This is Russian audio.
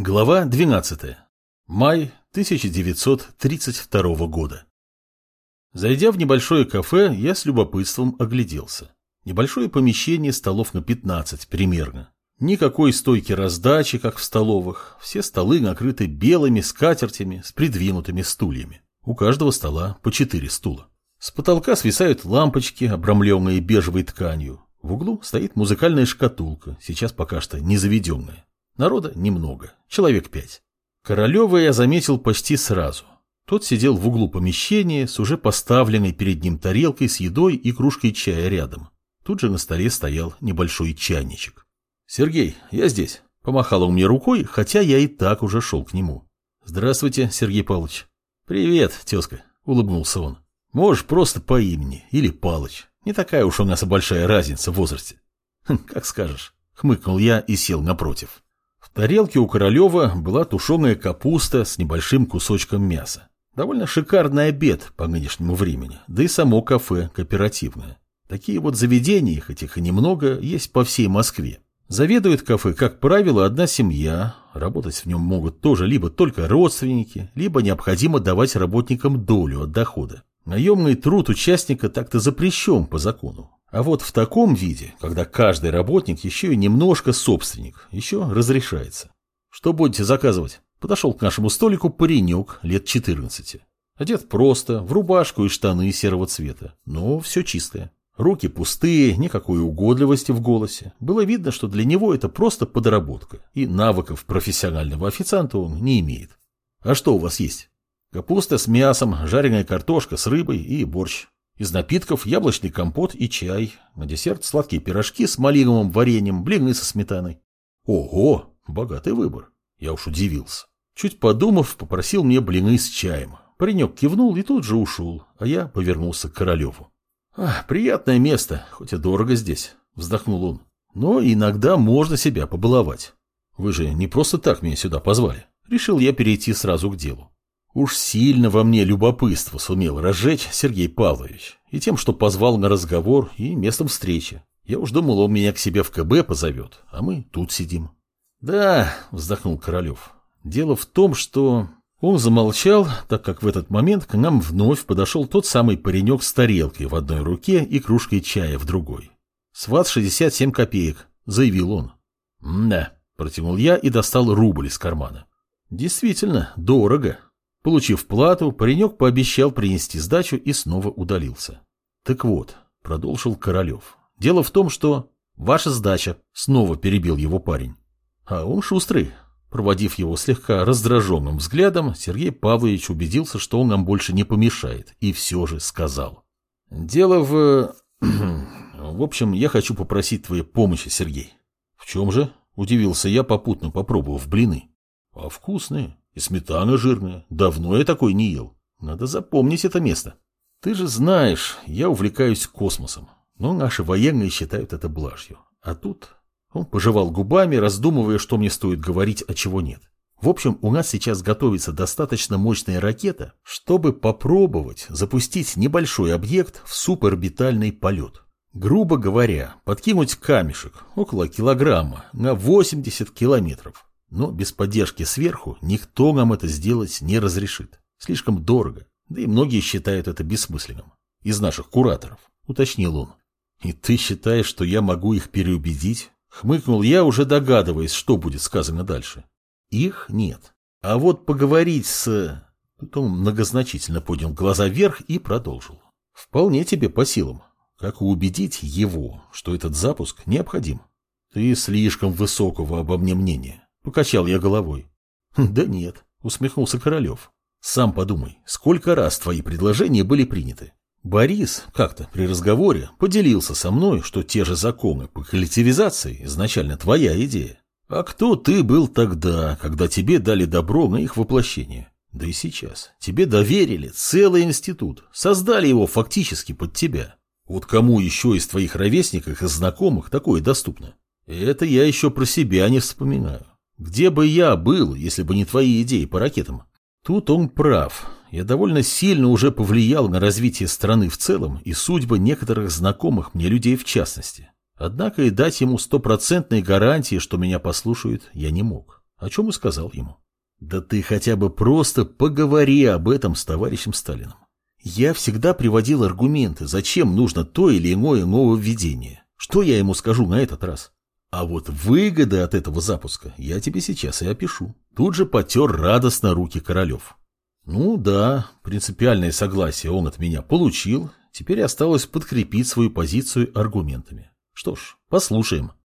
Глава 12. Май 1932 года. Зайдя в небольшое кафе, я с любопытством огляделся. Небольшое помещение столов на 15 примерно. Никакой стойки раздачи, как в столовых. Все столы накрыты белыми скатертями с придвинутыми стульями. У каждого стола по 4 стула. С потолка свисают лампочки, обрамленные бежевой тканью. В углу стоит музыкальная шкатулка, сейчас пока что не заведенная. Народа немного, человек пять. Королева я заметил почти сразу. Тот сидел в углу помещения с уже поставленной перед ним тарелкой с едой и кружкой чая рядом. Тут же на столе стоял небольшой чайничек. «Сергей, я здесь», — помахал он мне рукой, хотя я и так уже шел к нему. «Здравствуйте, Сергей Павлович». «Привет, тезка», — улыбнулся он. «Можешь просто по имени или Палыч. Не такая уж у нас и большая разница в возрасте». «Хм, «Как скажешь», — хмыкнул я и сел напротив. В тарелке у Королева была тушеная капуста с небольшим кусочком мяса. Довольно шикарный обед по нынешнему времени, да и само кафе кооперативное. Такие вот заведения, хоть их и немного, есть по всей Москве. Заведует кафе, как правило, одна семья. Работать в нем могут тоже либо только родственники, либо необходимо давать работникам долю от дохода. Наемный труд участника так-то запрещен по закону. А вот в таком виде, когда каждый работник еще и немножко собственник, еще разрешается. Что будете заказывать? Подошел к нашему столику паренек лет 14. Одет просто, в рубашку и штаны серого цвета, но все чистое. Руки пустые, никакой угодливости в голосе. Было видно, что для него это просто подработка, и навыков профессионального официанта он не имеет. А что у вас есть? Капуста с мясом, жареная картошка с рыбой и борщ. Из напитков яблочный компот и чай. На десерт сладкие пирожки с малиновым вареньем, блины со сметаной. Ого, богатый выбор. Я уж удивился. Чуть подумав, попросил мне блины с чаем. Паренек кивнул и тут же ушел, а я повернулся к Королеву. «А, приятное место, хоть и дорого здесь», — вздохнул он. «Но иногда можно себя побаловать. Вы же не просто так меня сюда позвали. Решил я перейти сразу к делу. Уж сильно во мне любопытство сумел разжечь Сергей Павлович. И тем, что позвал на разговор, и местом встречи. Я уж думал, он меня к себе в КБ позовет, а мы тут сидим. Да, вздохнул Королев. Дело в том, что... Он замолчал, так как в этот момент к нам вновь подошел тот самый паренек с тарелкой в одной руке и кружкой чая в другой. «Сват 67 копеек», — заявил он. «Да», — протянул я и достал рубль из кармана. «Действительно, дорого». Получив плату, паренек пообещал принести сдачу и снова удалился. Так вот, продолжил Королев. Дело в том, что ваша сдача, снова перебил его парень. А он шустрый. Проводив его слегка раздраженным взглядом, Сергей Павлович убедился, что он нам больше не помешает, и все же сказал. Дело в... В общем, я хочу попросить твоей помощи, Сергей. В чем же? Удивился я, попутно попробовав блины. А вкусные. И сметана жирная. Давно я такой не ел. Надо запомнить это место. Ты же знаешь, я увлекаюсь космосом. Но наши военные считают это блажью. А тут он пожевал губами, раздумывая, что мне стоит говорить, а чего нет. В общем, у нас сейчас готовится достаточно мощная ракета, чтобы попробовать запустить небольшой объект в суборбитальный полет. Грубо говоря, подкинуть камешек около килограмма на 80 километров. Но без поддержки сверху никто нам это сделать не разрешит. Слишком дорого. Да и многие считают это бессмысленным. Из наших кураторов, уточнил он. И ты считаешь, что я могу их переубедить? Хмыкнул я, уже догадываясь, что будет сказано дальше. Их нет. А вот поговорить с... Тут многозначительно поднял глаза вверх и продолжил. Вполне тебе по силам. Как убедить его, что этот запуск необходим? Ты слишком высокого обо мне мнения. Покачал я головой. «Хм, да нет, усмехнулся Королев. Сам подумай, сколько раз твои предложения были приняты? Борис как-то при разговоре поделился со мной, что те же законы по коллективизации изначально твоя идея. А кто ты был тогда, когда тебе дали добро на их воплощение? Да и сейчас. Тебе доверили целый институт, создали его фактически под тебя. Вот кому еще из твоих ровесников и знакомых такое доступно? Это я еще про себя не вспоминаю. Где бы я был, если бы не твои идеи по ракетам? Тут он прав. Я довольно сильно уже повлиял на развитие страны в целом и судьбы некоторых знакомых мне людей в частности. Однако и дать ему стопроцентной гарантии, что меня послушают, я не мог. о чем и сказал ему. Да ты хотя бы просто поговори об этом с товарищем Сталиным. Я всегда приводил аргументы, зачем нужно то или иное нововведение. Что я ему скажу на этот раз? А вот выгоды от этого запуска я тебе сейчас и опишу. Тут же потер радостно руки Королев. Ну да, принципиальное согласие он от меня получил, теперь осталось подкрепить свою позицию аргументами. Что ж, послушаем.